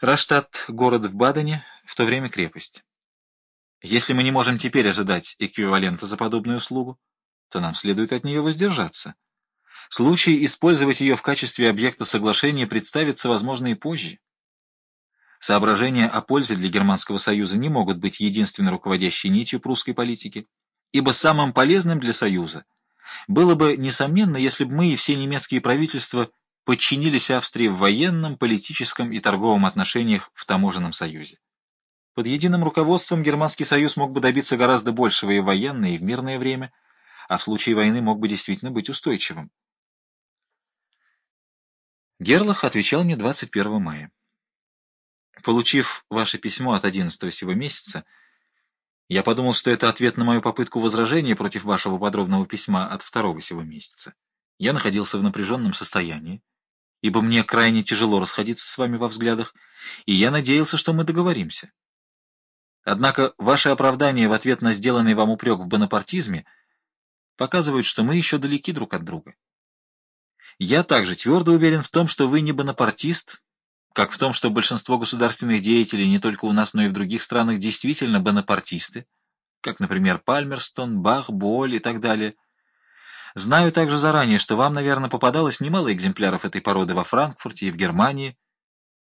Раштат — город в Бадене, в то время крепость. Если мы не можем теперь ожидать эквивалента за подобную услугу, то нам следует от нее воздержаться. Случай использовать ее в качестве объекта соглашения представится, возможно, и позже. Соображения о пользе для Германского Союза не могут быть единственной руководящей нитью прусской политики, ибо самым полезным для Союза было бы, несомненно, если бы мы и все немецкие правительства подчинились Австрии в военном, политическом и торговом отношениях в таможенном союзе. Под единым руководством Германский союз мог бы добиться гораздо большего и в военное, и в мирное время, а в случае войны мог бы действительно быть устойчивым. Герлах отвечал мне 21 мая. Получив ваше письмо от 11 сего месяца, я подумал, что это ответ на мою попытку возражения против вашего подробного письма от 2 сего месяца. Я находился в напряженном состоянии, ибо мне крайне тяжело расходиться с вами во взглядах, и я надеялся, что мы договоримся. Однако ваше оправдание в ответ на сделанный вам упрек в бонапартизме показывают, что мы еще далеки друг от друга. Я также твердо уверен в том, что вы не бонапартист, как в том, что большинство государственных деятелей не только у нас, но и в других странах действительно бонапартисты, как, например, Пальмерстон, Бах, Буоль и так далее – Знаю также заранее, что вам, наверное, попадалось немало экземпляров этой породы во Франкфурте и в Германии,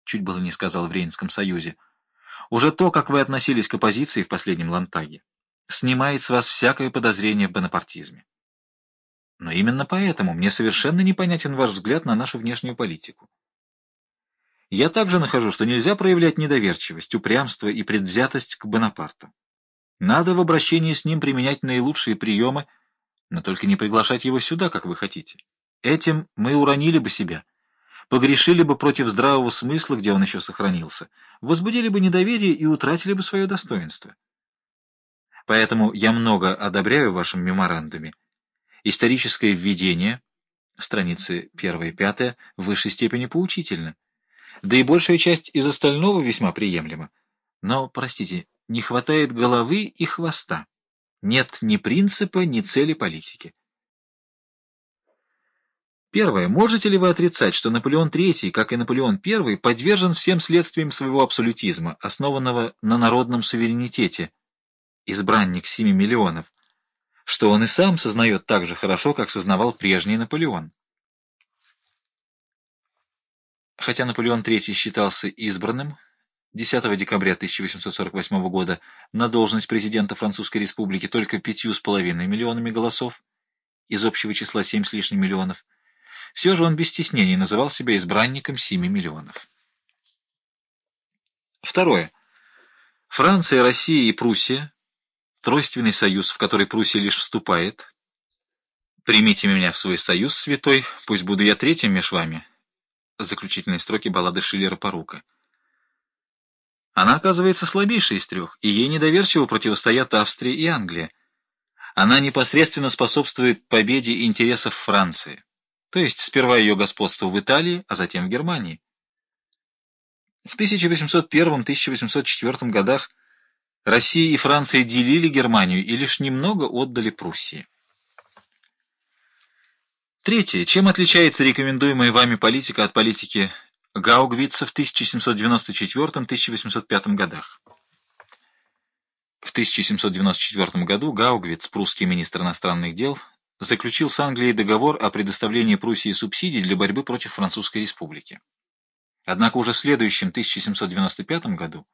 чуть было не сказал в Рейнском союзе. Уже то, как вы относились к оппозиции в последнем Лантаге, снимает с вас всякое подозрение в бонапартизме. Но именно поэтому мне совершенно непонятен ваш взгляд на нашу внешнюю политику. Я также нахожу, что нельзя проявлять недоверчивость, упрямство и предвзятость к Бонапарту. Надо в обращении с ним применять наилучшие приемы, но только не приглашать его сюда, как вы хотите. Этим мы уронили бы себя, погрешили бы против здравого смысла, где он еще сохранился, возбудили бы недоверие и утратили бы свое достоинство. Поэтому я много одобряю в вашем меморандуме. Историческое введение, страницы 1 и 5, в высшей степени поучительно, да и большая часть из остального весьма приемлема. Но, простите, не хватает головы и хвоста. Нет ни принципа, ни цели политики. Первое. Можете ли вы отрицать, что Наполеон III, как и Наполеон I, подвержен всем следствиям своего абсолютизма, основанного на народном суверенитете, избранник 7 миллионов, что он и сам сознает так же хорошо, как сознавал прежний Наполеон? Хотя Наполеон III считался избранным, 10 декабря 1848 года на должность президента Французской Республики только пятью с половиной миллионами голосов, из общего числа семь с лишним миллионов, все же он без стеснений называл себя избранником 7 миллионов. Второе. Франция, Россия и Пруссия, тройственный союз, в который Пруссия лишь вступает. Примите меня в свой союз, святой, пусть буду я третьим меж вами. Заключительные строки баллады Шиллера «Порука». Она оказывается слабейшей из трех, и ей недоверчиво противостоят Австрия и Англия. Она непосредственно способствует победе интересов Франции, то есть сперва ее господству в Италии, а затем в Германии. В 1801-1804 годах Россия и Франция делили Германию и лишь немного отдали Пруссии. Третье. Чем отличается рекомендуемая вами политика от политики Гаугвица в 1794-1805 годах. В 1794 году Гаугвиц, прусский министр иностранных дел, заключил с Англией договор о предоставлении Пруссии субсидий для борьбы против Французской республики. Однако уже в следующем 1795 году